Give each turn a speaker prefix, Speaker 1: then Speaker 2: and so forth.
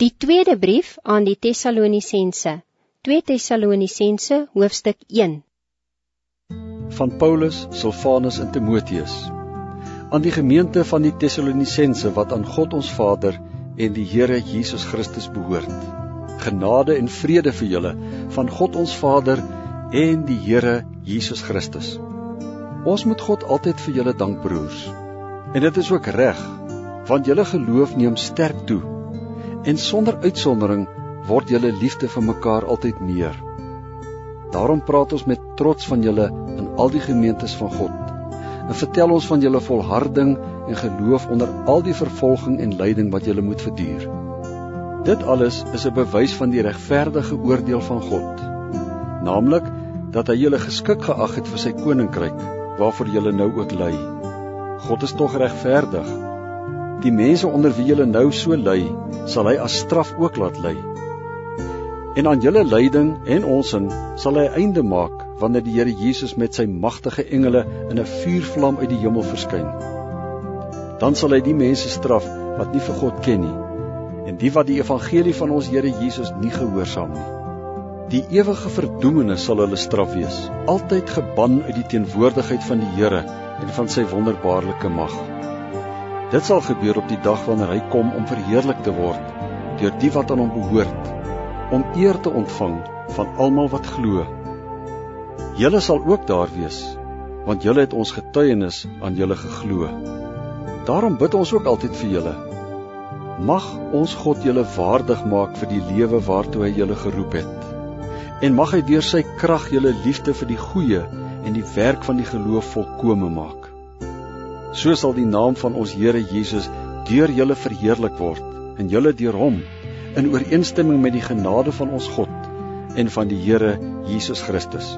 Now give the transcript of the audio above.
Speaker 1: Die tweede brief aan die Tessalonisense. 2 Tessalonisense hoofstuk 1.
Speaker 2: Van Paulus, Silvanus en Timoteus. Aan die gemeente van die Tessalonisense wat aan God ons Vader en die Here Jesus Christus behoort. Genade en vrede vir julle van God ons Vader en die Here Jesus Christus. Ons moet God altyd vir julle dank broers. En dit is ook reg, want julle geloof neem sterk toe en sonder uitsondering word julle liefde vir mekaar altyd meer. Daarom praat ons met trots van julle in al die gemeentes van God. En vertel ons van julle volharding en geloof onder al die vervolging en lyding wat julle moet verduur. Dit alles is 'n bewys van die regverdige oordeel van God. Naamlik dat hy julle geskik geag het vir sy koninkryk waarvoor julle nou ook ly. God is tog regverdig Die mense onder wie julle nou so ly, sal hy as straf ook laat ly. En aan julle lyding en onsin sal hy einde maak wanneer die Here Jesus met sy magtige engele in 'n vuurvlam uit die hemel verskyn. Dan sal hy die mense straf wat nie vir God ken nie en die wat die evangelie van ons Here Jesus nie gehoorsaam nie. Die ewige verdoemenis sal hulle straf wees, altyd geban uit die teenwoordigheid van die Here en van sy wonderbaarlike mag. Dit sal gebeur op die dag wanneer hy kom om verheerlik te word deur die wat aan hom behoort, om eer te ontvang van almal wat glo. Julle sal ook daar wees, want julle het ons getuienis aan julle geglo. Daarom bid ons ook altyd vir julle. Mag ons God julle waardig maak vir die lewe waartoe hy julle geroep het. En mag hy deur sy krag julle liefde vir die goeie en die werk van die geloof volkome maak. So sal die naam van ons Here Jesus deur julle verheerlik word en julle deur hom in ooreenstemming met die genade van ons God en van die Here Jesus Christus.